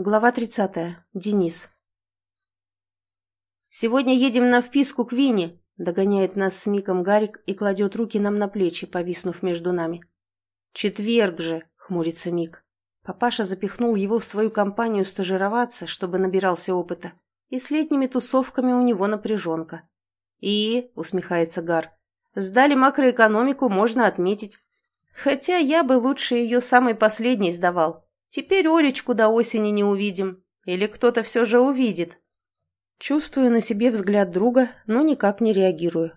Глава 30. Денис. «Сегодня едем на вписку к Вине», — догоняет нас с Миком Гарик и кладет руки нам на плечи, повиснув между нами. «Четверг же», — хмурится Мик. Папаша запихнул его в свою компанию стажироваться, чтобы набирался опыта, и с летними тусовками у него напряженка. «И», — усмехается Гар, — «сдали макроэкономику, можно отметить. Хотя я бы лучше ее самой последней сдавал». Теперь Олечку до осени не увидим. Или кто-то все же увидит. Чувствую на себе взгляд друга, но никак не реагирую.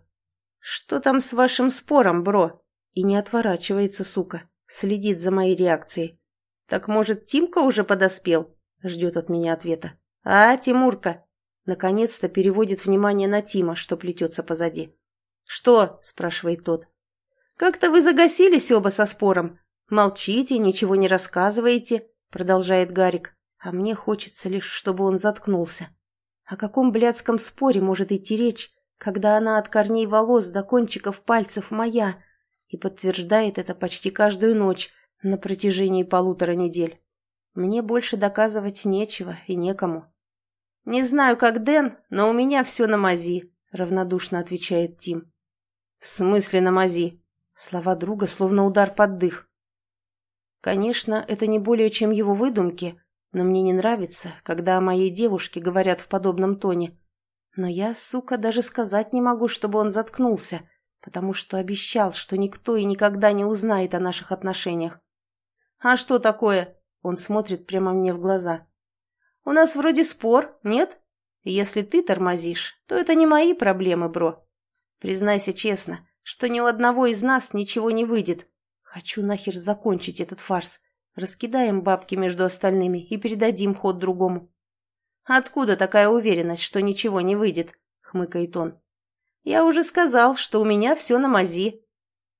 «Что там с вашим спором, бро?» И не отворачивается, сука. Следит за моей реакцией. «Так, может, Тимка уже подоспел?» Ждет от меня ответа. «А, Тимурка?» Наконец-то переводит внимание на Тима, что плетется позади. «Что?» – спрашивает тот. «Как-то вы загасились оба со спором. «Молчите, ничего не рассказываете», — продолжает Гарик. А мне хочется лишь, чтобы он заткнулся. О каком блядском споре может идти речь, когда она от корней волос до кончиков пальцев моя, и подтверждает это почти каждую ночь на протяжении полутора недель. Мне больше доказывать нечего и некому. «Не знаю, как Дэн, но у меня все на мази», — равнодушно отвечает Тим. «В смысле на мази?» Слова друга словно удар под дых. Конечно, это не более чем его выдумки, но мне не нравится, когда о моей девушке говорят в подобном тоне. Но я, сука, даже сказать не могу, чтобы он заткнулся, потому что обещал, что никто и никогда не узнает о наших отношениях. «А что такое?» Он смотрит прямо мне в глаза. «У нас вроде спор, нет? Если ты тормозишь, то это не мои проблемы, бро. Признайся честно, что ни у одного из нас ничего не выйдет, Хочу нахер закончить этот фарс. Раскидаем бабки между остальными и передадим ход другому. «Откуда такая уверенность, что ничего не выйдет?» — хмыкает он. «Я уже сказал, что у меня все на мази».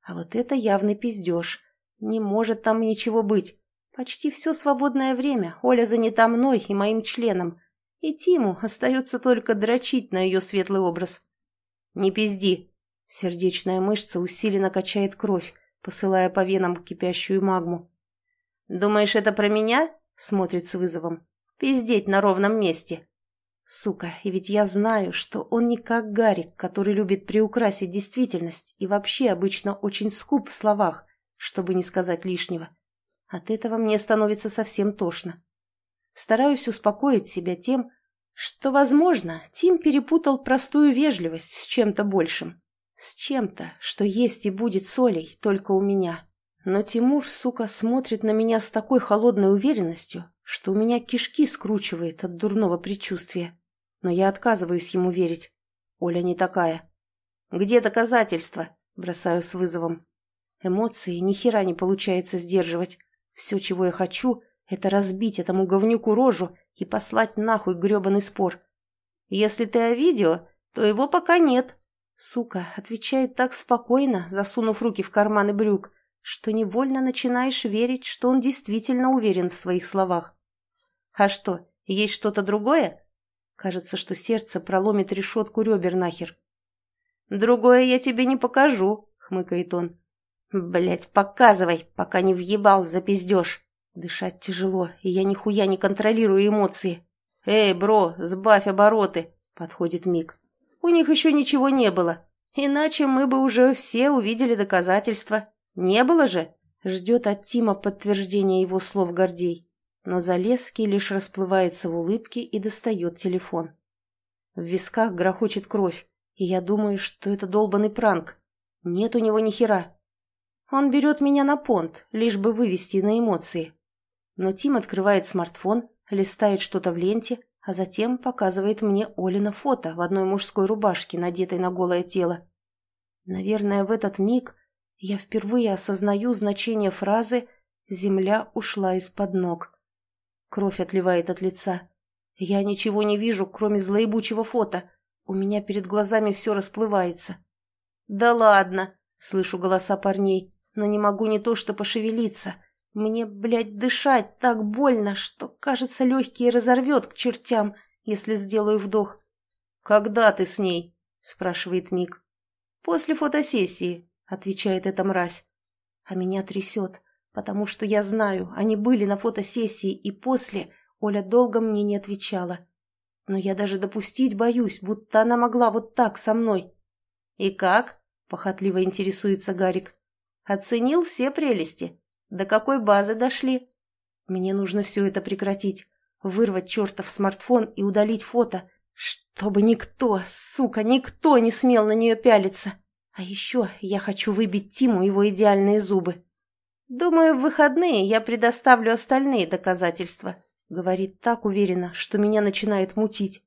А вот это явный пиздеж. Не может там ничего быть. Почти все свободное время Оля занята мной и моим членом. И Тиму остается только дрочить на ее светлый образ. «Не пизди!» Сердечная мышца усиленно качает кровь, посылая по венам кипящую магму. «Думаешь, это про меня?» — смотрит с вызовом. «Пиздеть на ровном месте». Сука, и ведь я знаю, что он не как Гарик, который любит приукрасить действительность и вообще обычно очень скуп в словах, чтобы не сказать лишнего. От этого мне становится совсем тошно. Стараюсь успокоить себя тем, что, возможно, Тим перепутал простую вежливость с чем-то большим. С чем-то, что есть и будет солей только у меня. Но Тимур, сука, смотрит на меня с такой холодной уверенностью, что у меня кишки скручивает от дурного предчувствия. Но я отказываюсь ему верить. Оля не такая. «Где доказательства?» – бросаю с вызовом. Эмоции ни хера не получается сдерживать. Все, чего я хочу, это разбить этому говнюку рожу и послать нахуй гребаный спор. Если ты о видео, то его пока нет, Сука отвечает так спокойно, засунув руки в карманы брюк, что невольно начинаешь верить, что он действительно уверен в своих словах. А что, есть что-то другое? Кажется, что сердце проломит решетку ребер нахер. «Другое я тебе не покажу», — хмыкает он. Блять, показывай, пока не въебал, запиздешь. Дышать тяжело, и я нихуя не контролирую эмоции. «Эй, бро, сбавь обороты», — подходит Мик. У них еще ничего не было. Иначе мы бы уже все увидели доказательства. Не было же?» Ждет от Тима подтверждения его слов Гордей. Но Залесский лишь расплывается в улыбке и достает телефон. В висках грохочет кровь, и я думаю, что это долбанный пранк. Нет у него ни хера. Он берет меня на понт, лишь бы вывести на эмоции. Но Тим открывает смартфон, листает что-то в ленте, а затем показывает мне Олина фото в одной мужской рубашке, надетой на голое тело. Наверное, в этот миг я впервые осознаю значение фразы «Земля ушла из-под ног». Кровь отливает от лица. Я ничего не вижу, кроме злоебучего фото. У меня перед глазами все расплывается. «Да ладно!» — слышу голоса парней, но не могу не то что пошевелиться — мне, блядь, дышать так больно, что, кажется, легкие разорвет к чертям, если сделаю вдох. «Когда ты с ней?» — спрашивает Мик. «После фотосессии», — отвечает эта мразь. А меня трясет, потому что я знаю, они были на фотосессии, и после Оля долго мне не отвечала. Но я даже допустить боюсь, будто она могла вот так со мной. «И как?» — похотливо интересуется Гарик. «Оценил все прелести? До какой базы дошли?» «Мне нужно все это прекратить, вырвать чертов смартфон и удалить фото, чтобы никто, сука, никто не смел на нее пялиться. А еще я хочу выбить Тиму его идеальные зубы». «Думаю, в выходные я предоставлю остальные доказательства», — говорит так уверенно, что меня начинает мутить.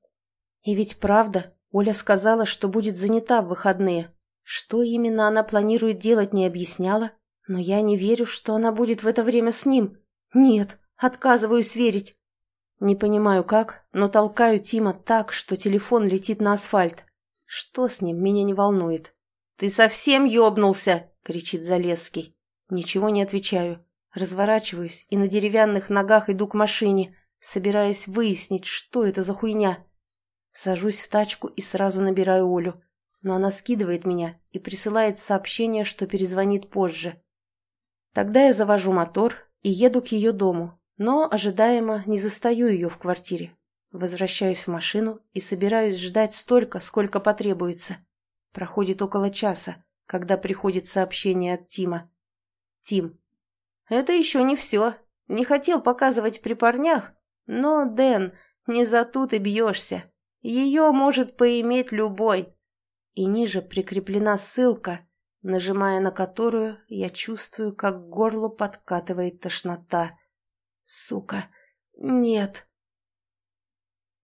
И ведь правда, Оля сказала, что будет занята в выходные. Что именно она планирует делать, не объясняла, но я не верю, что она будет в это время с ним. Нет, отказываюсь верить. Не понимаю как, но толкаю Тима так, что телефон летит на асфальт. Что с ним, меня не волнует. «Ты совсем ёбнулся!» — кричит Залесский. Ничего не отвечаю. Разворачиваюсь и на деревянных ногах иду к машине, собираясь выяснить, что это за хуйня. Сажусь в тачку и сразу набираю Олю, но она скидывает меня и присылает сообщение, что перезвонит позже. Тогда я завожу мотор и еду к ее дому, но, ожидаемо, не застаю ее в квартире. Возвращаюсь в машину и собираюсь ждать столько, сколько потребуется. Проходит около часа, когда приходит сообщение от Тима. Тим. «Это еще не все. Не хотел показывать при парнях, но, Дэн, не за тут и бьешься. Ее может поиметь любой». И ниже прикреплена ссылка, нажимая на которую я чувствую, как к горлу подкатывает тошнота. «Сука! Нет!»